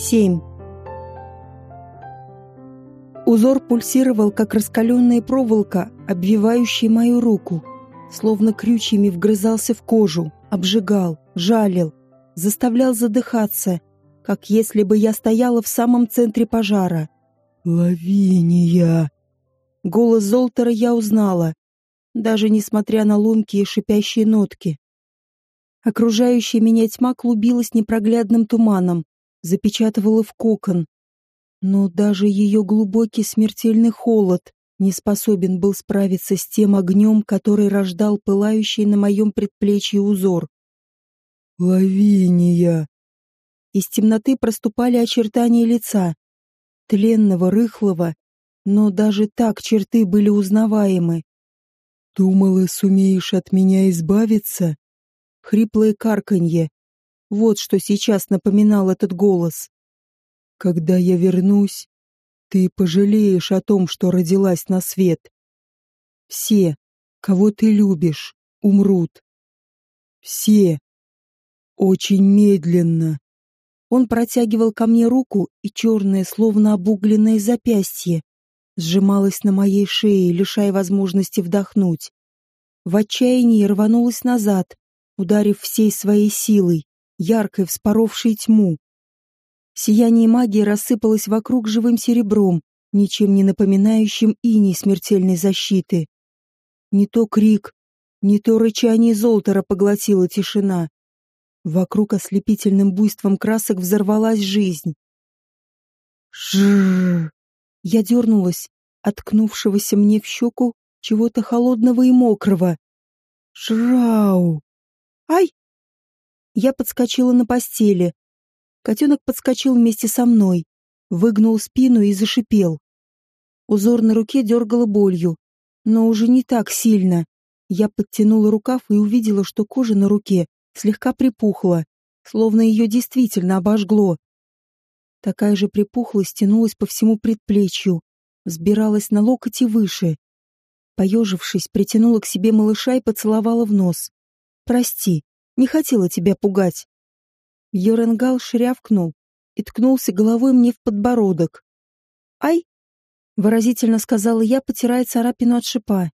7. Узор пульсировал, как раскаленная проволока, обвивающая мою руку, словно крючьями вгрызался в кожу, обжигал, жалил, заставлял задыхаться, как если бы я стояла в самом центре пожара. «Лавиния!» Голос Золтера я узнала, даже несмотря на ломкие шипящие нотки. Окружающая меня тьма клубилась непроглядным туманом, запечатывала в кокон. Но даже ее глубокий смертельный холод не способен был справиться с тем огнем, который рождал пылающий на моем предплечье узор. «Лавиния!» Из темноты проступали очертания лица, тленного, рыхлого, но даже так черты были узнаваемы. «Думала, сумеешь от меня избавиться?» Хриплое карканье, вот что сейчас напоминал этот голос. «Когда я вернусь, ты пожалеешь о том, что родилась на свет. Все, кого ты любишь, умрут. Все. Очень медленно». Он протягивал ко мне руку, и черное, словно обугленное запястье, сжималось на моей шее, лишая возможности вдохнуть. В отчаянии рванулась назад, ударив всей своей силой яркой, вспоровшей тьму. Сияние магии рассыпалось вокруг живым серебром, ничем не напоминающим иней смертельной защиты. Не то крик, не то рычание Золтера поглотила тишина. Вокруг ослепительным буйством красок взорвалась жизнь. Жжж! Я дернулась, откнувшегося мне в щеку чего-то холодного и мокрого. Жрау! Ай! Я подскочила на постели. Котенок подскочил вместе со мной, выгнул спину и зашипел. Узор на руке дергало болью, но уже не так сильно. Я подтянула рукав и увидела, что кожа на руке слегка припухла, словно ее действительно обожгло. Такая же припухлость тянулась по всему предплечью, взбиралась на локоть и выше. Поежившись, притянула к себе малыша и поцеловала в нос. «Прости, не хотела тебя пугать. Йоренгал шрявкнул и ткнулся головой мне в подбородок. «Ай!» — выразительно сказала я, потирая царапину от шипа.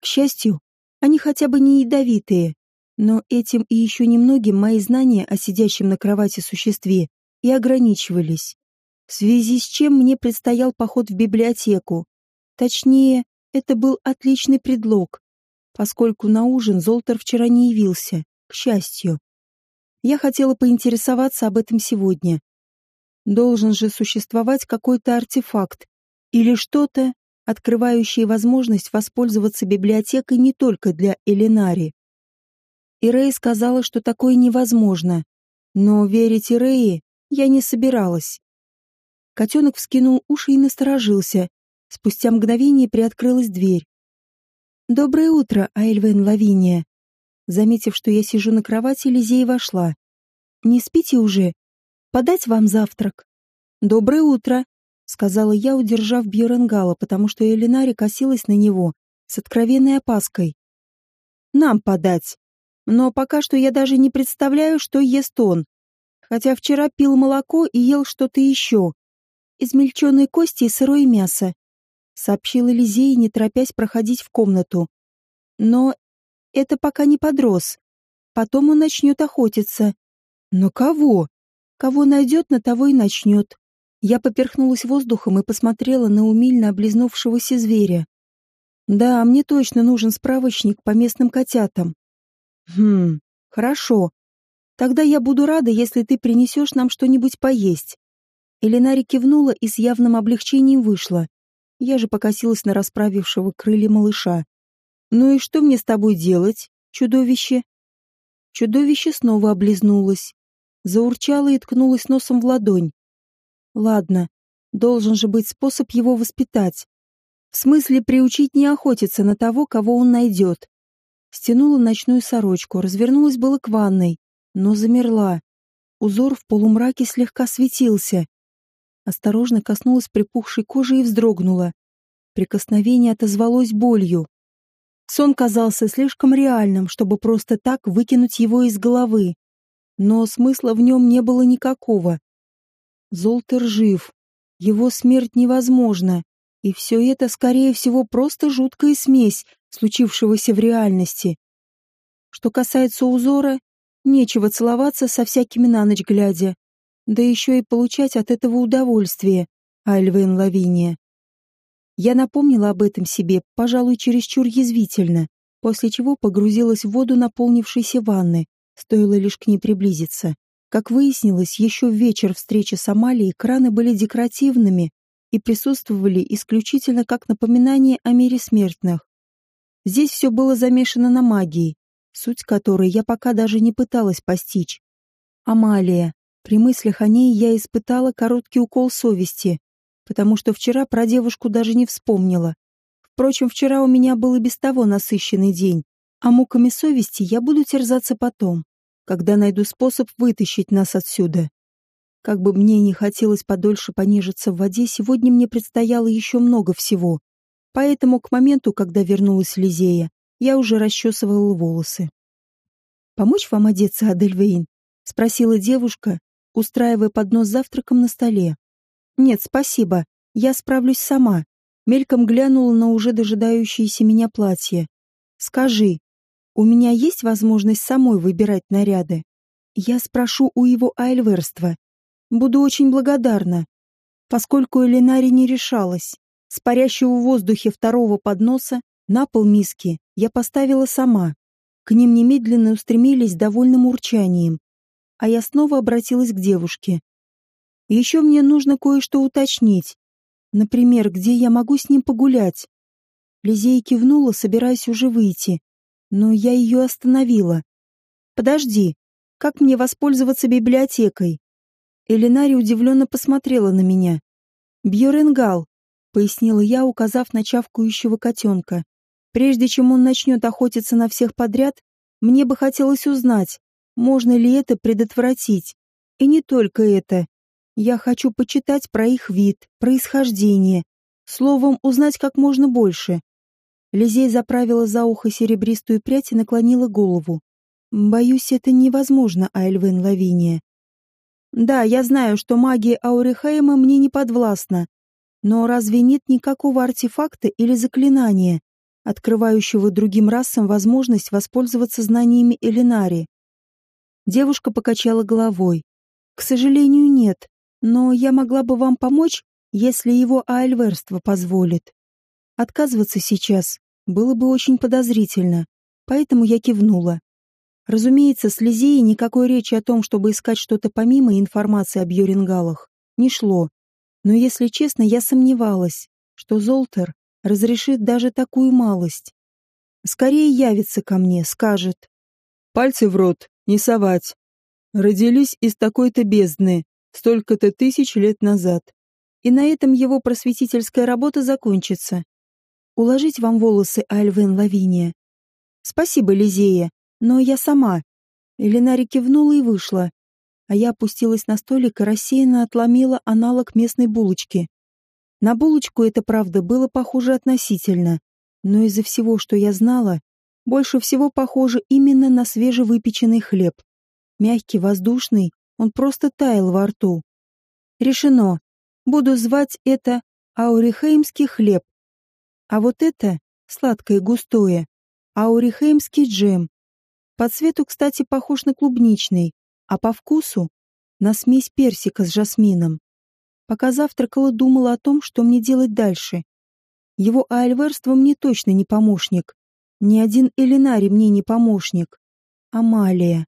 К счастью, они хотя бы не ядовитые, но этим и еще немногим мои знания о сидящем на кровати существе и ограничивались, в связи с чем мне предстоял поход в библиотеку. Точнее, это был отличный предлог, поскольку на ужин Золтер вчера не явился счастью. Я хотела поинтересоваться об этом сегодня. Должен же существовать какой-то артефакт или что-то, открывающее возможность воспользоваться библиотекой не только для Элинари. Ирей сказала, что такое невозможно, но верить Иреи я не собиралась. Котенок вскинул уши и насторожился. Спустя мгновение приоткрылась дверь. «Доброе утро, Айльвен Лавиния», Заметив, что я сижу на кровати, Лизея вошла. «Не спите уже? Подать вам завтрак?» «Доброе утро», — сказала я, удержав Бьеренгала, потому что Элинари косилась на него с откровенной опаской. «Нам подать. Но пока что я даже не представляю, что ест он. Хотя вчера пил молоко и ел что-то еще. Измельченные кости и сырое мясо», — сообщила Лизея, не торопясь проходить в комнату. Но это пока не подрос. Потом он начнет охотиться. Но кого? Кого найдет, на того и начнет. Я поперхнулась воздухом и посмотрела на умильно облизнувшегося зверя. Да, мне точно нужен справочник по местным котятам. Хм, хорошо. Тогда я буду рада, если ты принесешь нам что-нибудь поесть. Элинари кивнула и с явным облегчением вышла. Я же покосилась на расправившего крылья малыша. «Ну и что мне с тобой делать, чудовище?» Чудовище снова облизнулось, заурчало и ткнулось носом в ладонь. «Ладно, должен же быть способ его воспитать. В смысле приучить не охотиться на того, кого он найдет. Стянула ночную сорочку, развернулась было к ванной, но замерла. Узор в полумраке слегка светился. Осторожно коснулась припухшей кожи и вздрогнула. Прикосновение отозвалось болью. Сон казался слишком реальным, чтобы просто так выкинуть его из головы. Но смысла в нем не было никакого. Золтер жив. Его смерть невозможна. И все это, скорее всего, просто жуткая смесь случившегося в реальности. Что касается узора, нечего целоваться со всякими на ночь глядя. Да еще и получать от этого удовольствие, Альвейн Лавиния. Я напомнила об этом себе, пожалуй, чересчур язвительно, после чего погрузилась в воду наполнившейся ванны, стоило лишь к ней приблизиться. Как выяснилось, еще в вечер встречи с Амалией краны были декоративными и присутствовали исключительно как напоминание о мире смертных. Здесь все было замешано на магии, суть которой я пока даже не пыталась постичь. Амалия. При мыслях о ней я испытала короткий укол совести, потому что вчера про девушку даже не вспомнила. Впрочем, вчера у меня был и без того насыщенный день, а муками совести я буду терзаться потом когда найду способ вытащить нас отсюда. Как бы мне не хотелось подольше понежиться в воде, сегодня мне предстояло еще много всего. Поэтому к моменту, когда вернулась Лизея, я уже расчесывала волосы. «Помочь вам одеться, Адельвейн?» — спросила девушка, устраивая поднос завтраком на столе. «Нет, спасибо, я справлюсь сама», — мельком глянула на уже дожидающееся меня платье. «Скажи, у меня есть возможность самой выбирать наряды. Я спрошу у его айльверства. Буду очень благодарна. Поскольку Элинари не решалась, с парящего в воздухе второго подноса на пол миски я поставила сама. К ним немедленно устремились довольным урчанием. А я снова обратилась к девушке. Еще мне нужно кое-что уточнить. Например, где я могу с ним погулять? Лизея кивнула, собираясь уже выйти, но я ее остановила. «Подожди, как мне воспользоваться библиотекой?» Элинари удивленно посмотрела на меня. «Бьюренгал», — пояснила я, указав на чавкающего котенка. «Прежде чем он начнет охотиться на всех подряд, мне бы хотелось узнать, можно ли это предотвратить. И не только это. Я хочу почитать про их вид, происхождение, словом, узнать как можно больше. Лизей заправила за ухо серебристую прядь и наклонила голову. «Боюсь, это невозможно, Айльвен Лавиния. Да, я знаю, что магия Аурихейма мне не подвластна, но разве нет никакого артефакта или заклинания, открывающего другим расам возможность воспользоваться знаниями Элинари?» Девушка покачала головой. «К сожалению, нет, но я могла бы вам помочь, если его альверство позволит. Отказываться сейчас было бы очень подозрительно, поэтому я кивнула. Разумеется, с Лизеей никакой речи о том, чтобы искать что-то помимо информации об Йорингалах, не шло. Но, если честно, я сомневалась, что Золтер разрешит даже такую малость. Скорее явится ко мне, скажет. «Пальцы в рот, не совать. Родились из такой-то бездны, столько-то тысяч лет назад». И на этом его просветительская работа закончится. Уложить вам волосы, Альвен Лавиния. Спасибо, Лизея, но я сама. Элинари кивнула и вышла, а я опустилась на столик и рассеянно отломила аналог местной булочки. На булочку это, правда, было похоже относительно, но из-за всего, что я знала, больше всего похоже именно на свежевыпеченный хлеб. Мягкий, воздушный, он просто таял во рту. Решено. Буду звать это аурихеймский хлеб. А вот это сладкое густое, аурихеймский джем. По цвету, кстати, похож на клубничный, а по вкусу — на смесь персика с жасмином. Пока завтракала, думала о том, что мне делать дальше. Его альверство мне точно не помощник. Ни один Элинари мне не помощник. Амалия.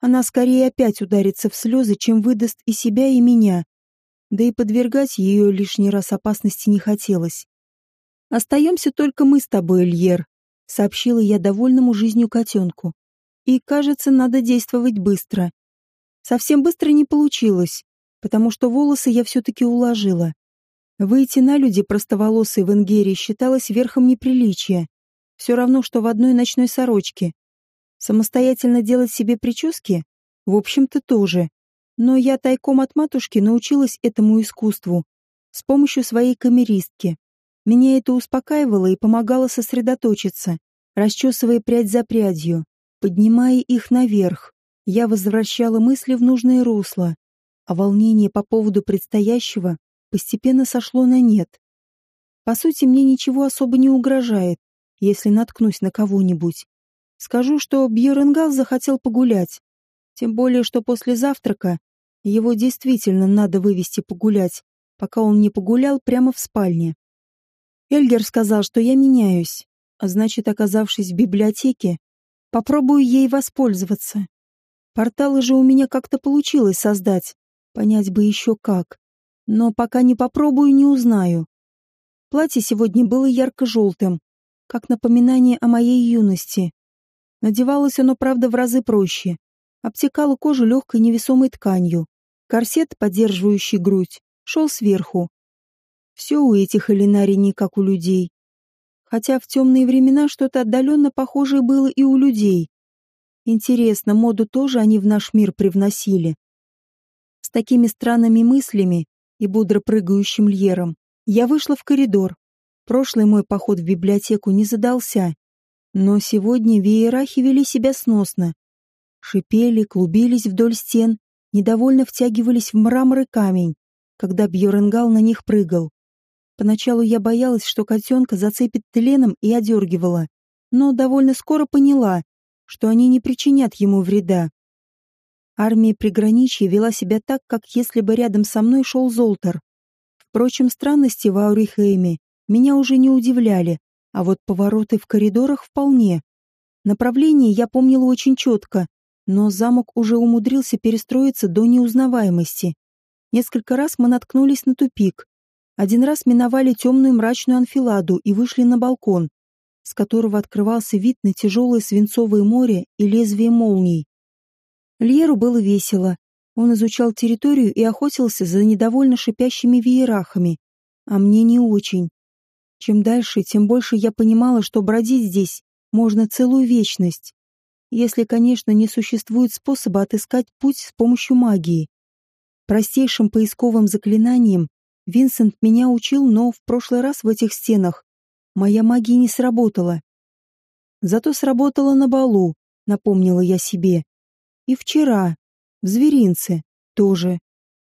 Она скорее опять ударится в слезы, чем выдаст и себя, и меня. Да и подвергать ее лишний раз опасности не хотелось. Остаемся только мы с тобой, Эльер, сообщила я довольному жизнью котенку. И, кажется, надо действовать быстро. Совсем быстро не получилось, потому что волосы я все-таки уложила. Выйти на люди простоволосой в Ингерии считалось верхом неприличия. Все равно, что в одной ночной сорочке. Самостоятельно делать себе прически? В общем-то, тоже. Но я тайком от матушки научилась этому искусству с помощью своей камеристки. Меня это успокаивало и помогало сосредоточиться, расчесывая прядь за прядью, поднимая их наверх. Я возвращала мысли в нужное русло. а волнение по поводу предстоящего постепенно сошло на нет. По сути, мне ничего особо не угрожает, если наткнусь на кого-нибудь. Скажу, что Бьеренгал захотел погулять. Тем более, что после завтрака его действительно надо вывести погулять, пока он не погулял прямо в спальне. Эльгер сказал, что я меняюсь, а значит, оказавшись в библиотеке, попробую ей воспользоваться. Порталы же у меня как-то получилось создать, понять бы еще как. Но пока не попробую, не узнаю. Платье сегодня было ярко-желтым, как напоминание о моей юности. Надевалось оно, правда, в разы проще. Обтекало кожу легкой невесомой тканью. Корсет, поддерживающий грудь, шел сверху. Все у этих элинарий не как у людей. Хотя в темные времена что-то отдаленно похожее было и у людей. Интересно, моду тоже они в наш мир привносили. С такими странными мыслями и бодро прыгающим льером я вышла в коридор. Прошлый мой поход в библиотеку не задался. Но сегодня веерахи вели себя сносно. Шипели, клубились вдоль стен, недовольно втягивались в мрамор и камень, когда Бьоренгал на них прыгал. Поначалу я боялась, что котенка зацепит тленом и одергивала, но довольно скоро поняла, что они не причинят ему вреда. Армия приграничья вела себя так, как если бы рядом со мной шел Золтер. Впрочем, странности в Аурихейме меня уже не удивляли, а вот повороты в коридорах вполне. Направление я помнила очень четко, но замок уже умудрился перестроиться до неузнаваемости. Несколько раз мы наткнулись на тупик. Один раз миновали темную мрачную анфиладу и вышли на балкон с которого открывался вид на тяжелое свинцовое море и лезвие молний. Льеру было весело. Он изучал территорию и охотился за недовольно шипящими веерахами, а мне не очень. Чем дальше, тем больше я понимала, что бродить здесь можно целую вечность, если, конечно, не существует способа отыскать путь с помощью магии. Простейшим поисковым заклинанием Винсент меня учил, но в прошлый раз в этих стенах Моя магия не сработала. Зато сработала на балу, напомнила я себе. И вчера, в зверинце, тоже.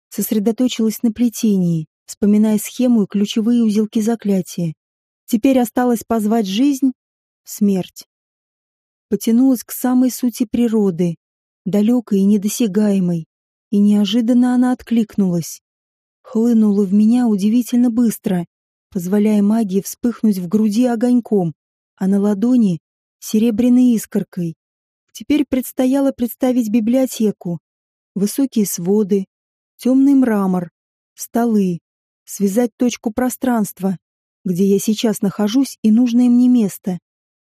Сосредоточилась на плетении, вспоминая схему и ключевые узелки заклятия. Теперь осталось позвать жизнь — смерть. Потянулась к самой сути природы, далекой и недосягаемой, и неожиданно она откликнулась. Хлынула в меня удивительно быстро, позволяя магии вспыхнуть в груди огоньком, а на ладони — серебряной искоркой. Теперь предстояло представить библиотеку. Высокие своды, темный мрамор, столы, связать точку пространства, где я сейчас нахожусь и нужное мне место.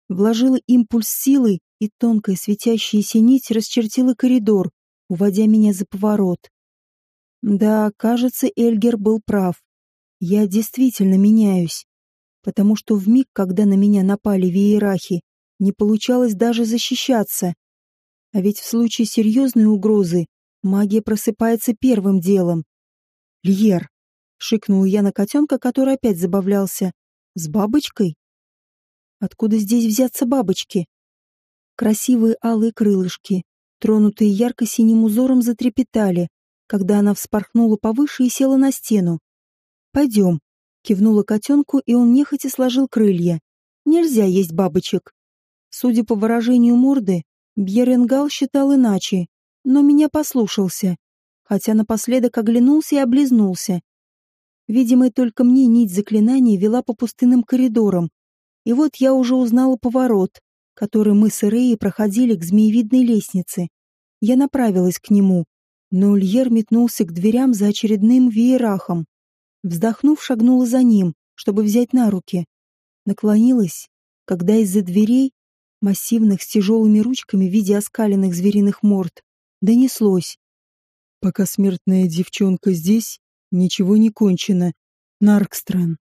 Вложила импульс силы, и тонкая светящаяся нить расчертила коридор, уводя меня за поворот. Да, кажется, Эльгер был прав. Я действительно меняюсь, потому что в миг, когда на меня напали веерахи, не получалось даже защищаться. А ведь в случае серьезной угрозы магия просыпается первым делом. «Льер!» — шикнул я на котенка, который опять забавлялся. «С бабочкой?» «Откуда здесь взяться бабочки?» Красивые алые крылышки, тронутые ярко-синим узором, затрепетали, когда она вспорхнула повыше и села на стену. «Пойдем», — кивнула котенку, и он нехотя сложил крылья. «Нельзя есть бабочек». Судя по выражению морды, Бьеренгал считал иначе, но меня послушался, хотя напоследок оглянулся и облизнулся. Видимо, только мне нить заклинания вела по пустынным коридорам, и вот я уже узнала поворот, который мы с Эреей проходили к змеевидной лестнице. Я направилась к нему, но Ульер метнулся к дверям за очередным веерахом. Вздохнув, шагнула за ним, чтобы взять на руки. Наклонилась, когда из-за дверей, массивных с тяжелыми ручками в виде оскаленных звериных морд, донеслось. «Пока смертная девчонка здесь, ничего не кончено. Наркстран».